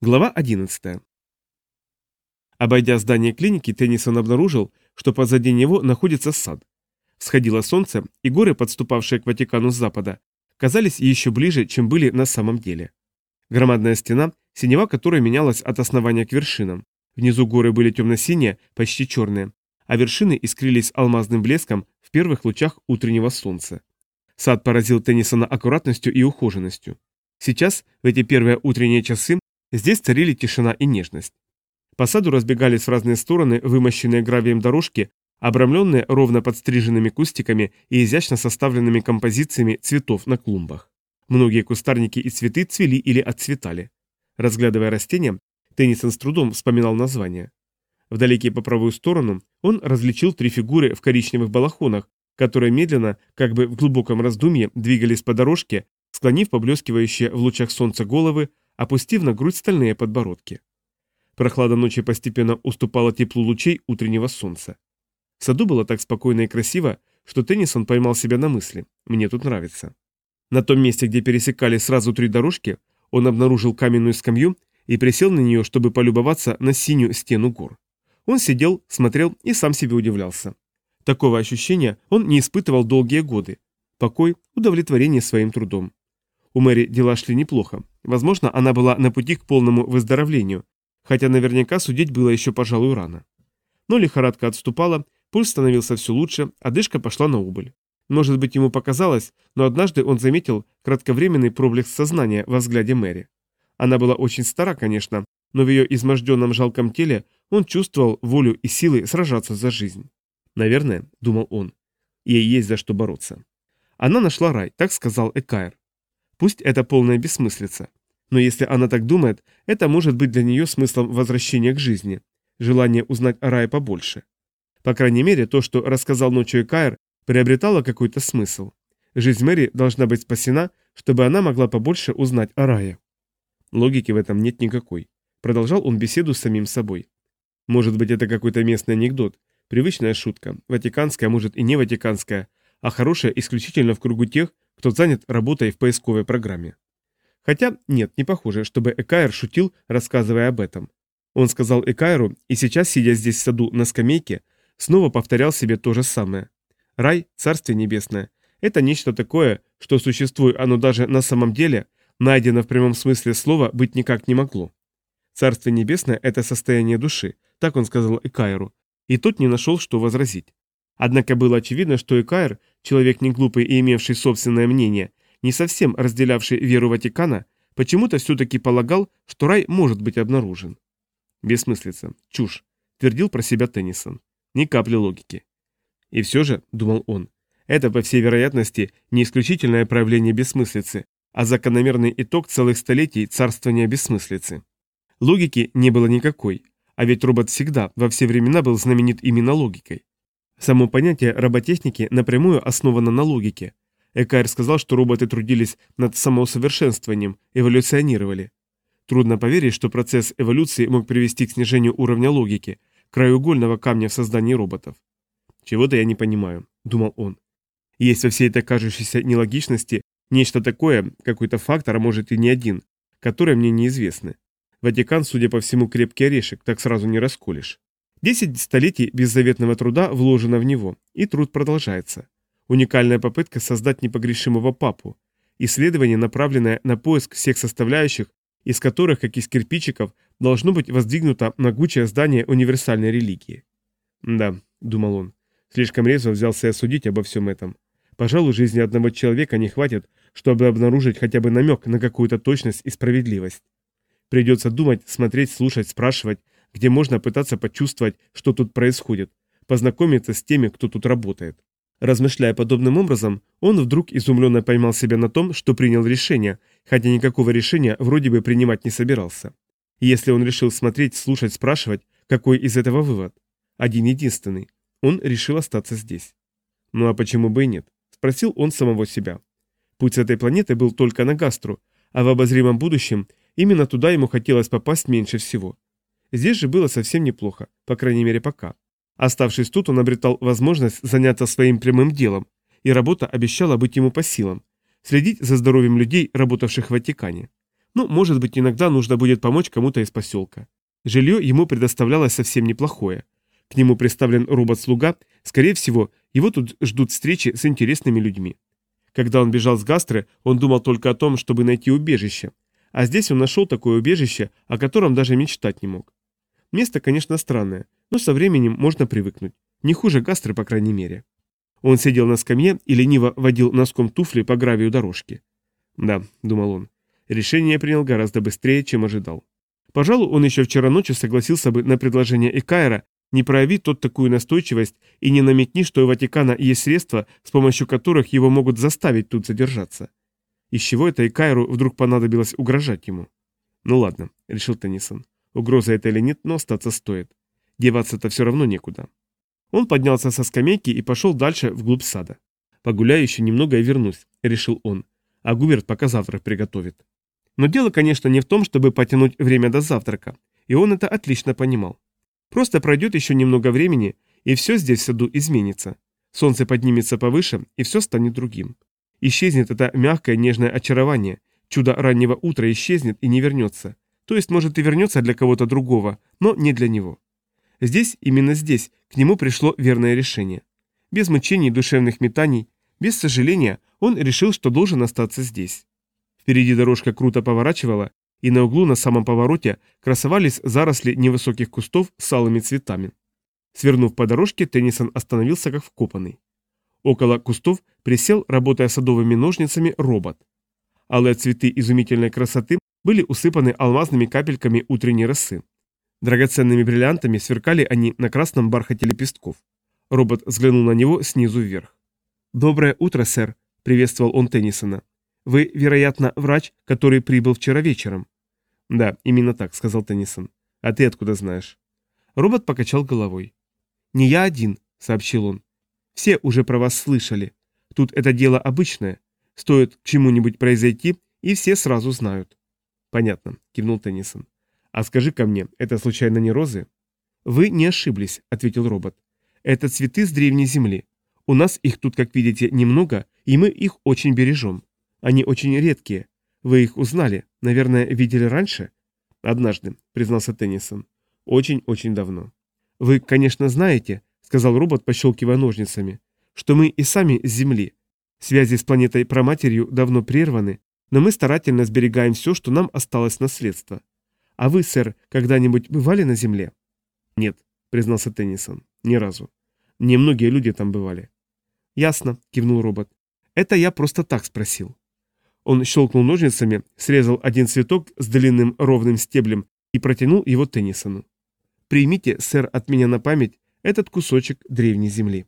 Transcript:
Глава 11. Обойдя здание клиники, Теннисон обнаружил, что позади него находится сад. Всходило солнце, и горы, подступавшие к Ватикану с запада, казались еще ближе, чем были на самом деле. Громадная стена, синева которой менялась от основания к вершинам. Внизу горы были темно-синие, почти черные, а вершины искрились алмазным блеском в первых лучах утреннего солнца. Сад поразил Теннисона аккуратностью и ухоженностью. Сейчас, в эти первые утренние часы, Здесь царили тишина и нежность. По саду разбегались в разные стороны вымощенные гравием дорожки, обрамленные ровно подстриженными кустиками и изящно составленными композициями цветов на клумбах. Многие кустарники и цветы цвели или отцветали. Разглядывая растения, Теннисон с трудом вспоминал название. Вдалеке по правую сторону он различил три фигуры в коричневых балахонах, которые медленно, как бы в глубоком раздумье, двигались по дорожке, склонив поблескивающие в лучах солнца головы, опустив на грудь стальные подбородки. Прохлада ночи постепенно уступала теплу лучей утреннего солнца. В саду было так спокойно и красиво, что Теннисон поймал себя на мысли «мне тут нравится». На том месте, где пересекали сразу три дорожки, он обнаружил каменную скамью и присел на нее, чтобы полюбоваться на синюю стену гор. Он сидел, смотрел и сам себе удивлялся. Такого ощущения он не испытывал долгие годы. Покой, удовлетворение своим трудом. У Мэри дела шли неплохо. Возможно, она была на пути к полному выздоровлению, хотя наверняка судить было еще, пожалуй, рано. Но лихорадка отступала, пульс становился все лучше, а дышка пошла на убыль. Может быть, ему показалось, но однажды он заметил кратковременный проблеск сознания во взгляде Мэри. Она была очень стара, конечно, но в ее изможденном жалком теле он чувствовал волю и силы сражаться за жизнь. Наверное, думал он, ей есть за что бороться. Она нашла рай, так сказал Экаер. Пусть это полная бессмыслица. Но если она так думает, это может быть для нее смыслом возвращения к жизни, желание узнать о рае побольше. По крайней мере, то, что рассказал ночью Кайр, приобретало какой-то смысл. Жизнь Мэри должна быть спасена, чтобы она могла побольше узнать о рае. Логики в этом нет никакой. Продолжал он беседу с самим собой. Может быть, это какой-то местный анекдот, привычная шутка, ватиканская, может и не ватиканская, а хорошая исключительно в кругу тех, кто занят работой в поисковой программе. Хотя нет, не похоже, чтобы Экайр шутил, рассказывая об этом. Он сказал Экайру, и сейчас, сидя здесь в саду на скамейке, снова повторял себе то же самое. Рай, Царствие Небесное, это нечто такое, что существует оно даже на самом деле, найдено в прямом смысле слова быть никак не могло. Царствие Небесное – это состояние души, так он сказал Экайру, и тот не нашел, что возразить. Однако было очевидно, что Экаир, человек не глупый и имевший собственное мнение, не совсем разделявший веру Ватикана, почему-то все-таки полагал, что рай может быть обнаружен. Бессмыслица, чушь, твердил про себя Теннисон. Ни капли логики. И все же, думал он, это, по всей вероятности, не исключительное проявление бессмыслицы, а закономерный итог целых столетий царствования бессмыслицы. Логики не было никакой, а ведь робот всегда, во все времена был знаменит именно логикой. Само понятие роботехники напрямую основано на логике. Экайр сказал, что роботы трудились над самоусовершенствованием, эволюционировали. Трудно поверить, что процесс эволюции мог привести к снижению уровня логики, краеугольного камня в создании роботов. «Чего-то я не понимаю», — думал он. Есть во всей этой кажущейся нелогичности нечто такое, какой-то фактор, а может и не один, который мне неизвестны. Ватикан, судя по всему, крепкий орешек, так сразу не расколешь. Десять столетий беззаветного труда вложено в него, и труд продолжается. Уникальная попытка создать непогрешимого папу. Исследование, направленное на поиск всех составляющих, из которых, как из кирпичиков, должно быть воздвигнуто могучее здание универсальной религии. «Да», — думал он, — слишком резво взялся осудить обо всем этом. Пожалуй, жизни одного человека не хватит, чтобы обнаружить хотя бы намек на какую-то точность и справедливость. Придется думать, смотреть, слушать, спрашивать, где можно пытаться почувствовать, что тут происходит, познакомиться с теми, кто тут работает. Размышляя подобным образом, он вдруг изумленно поймал себя на том, что принял решение, хотя никакого решения вроде бы принимать не собирался. Если он решил смотреть, слушать, спрашивать, какой из этого вывод? Один единственный. Он решил остаться здесь. Ну а почему бы и нет? Спросил он самого себя. Путь с этой планеты был только на Гастру, а в обозримом будущем именно туда ему хотелось попасть меньше всего. Здесь же было совсем неплохо, по крайней мере пока. Оставшись тут, он обретал возможность заняться своим прямым делом, и работа обещала быть ему по силам – следить за здоровьем людей, работавших в Ватикане. Ну, может быть, иногда нужно будет помочь кому-то из поселка. Жилье ему предоставлялось совсем неплохое. К нему представлен робот-слуга, скорее всего, его тут ждут встречи с интересными людьми. Когда он бежал с Гастры, он думал только о том, чтобы найти убежище. А здесь он нашел такое убежище, о котором даже мечтать не мог. Место, конечно, странное, но со временем можно привыкнуть. Не хуже Гастры, по крайней мере. Он сидел на скамье и лениво водил носком туфли по гравию дорожки. Да, думал он, решение принял гораздо быстрее, чем ожидал. Пожалуй, он еще вчера ночью согласился бы на предложение Экаера, не прояви тот такую настойчивость и не намекни, что у Ватикана есть средства, с помощью которых его могут заставить тут задержаться. Из чего это Экаеру вдруг понадобилось угрожать ему? Ну ладно, решил Теннисон. Угроза это или нет, но остаться стоит. Деваться-то все равно некуда. Он поднялся со скамейки и пошел дальше вглубь сада. «Погуляю еще немного и вернусь», — решил он. «А Губерт пока завтрак приготовит». Но дело, конечно, не в том, чтобы потянуть время до завтрака, и он это отлично понимал. Просто пройдет еще немного времени, и все здесь в саду изменится. Солнце поднимется повыше, и все станет другим. Исчезнет это мягкое нежное очарование, чудо раннего утра исчезнет и не вернется. То есть, может, и вернется для кого-то другого, но не для него. Здесь, именно здесь, к нему пришло верное решение. Без мучений душевных метаний, без сожаления, он решил, что должен остаться здесь. Впереди дорожка круто поворачивала, и на углу на самом повороте красовались заросли невысоких кустов с алыми цветами. Свернув по дорожке, Теннисон остановился как вкопанный. Около кустов присел, работая садовыми ножницами, робот. Алые цветы изумительной красоты были усыпаны алмазными капельками утренней росы. Драгоценными бриллиантами сверкали они на красном бархате лепестков. Робот взглянул на него снизу вверх. «Доброе утро, сэр», — приветствовал он Теннисона. «Вы, вероятно, врач, который прибыл вчера вечером». «Да, именно так», — сказал Теннисон. «А ты откуда знаешь?» Робот покачал головой. «Не я один», — сообщил он. «Все уже про вас слышали. Тут это дело обычное. Стоит к чему-нибудь произойти, и все сразу знают». «Понятно», — кивнул Теннисон. «А скажи ко мне, это случайно не розы?» «Вы не ошиблись», — ответил робот. «Это цветы с древней земли. У нас их тут, как видите, немного, и мы их очень бережем. Они очень редкие. Вы их узнали, наверное, видели раньше?» «Однажды», — признался Теннисон. «Очень-очень давно». «Вы, конечно, знаете», — сказал робот, пощелкивая ножницами, «что мы и сами с Земли. Связи с планетой Проматерью давно прерваны, но мы старательно сберегаем все, что нам осталось наследство. А вы, сэр, когда-нибудь бывали на Земле? Нет, признался Теннисон. Ни разу. Немногие люди там бывали. Ясно, кивнул робот. Это я просто так спросил. Он щелкнул ножницами, срезал один цветок с длинным ровным стеблем и протянул его Теннисону. Примите, сэр, от меня на память этот кусочек древней земли.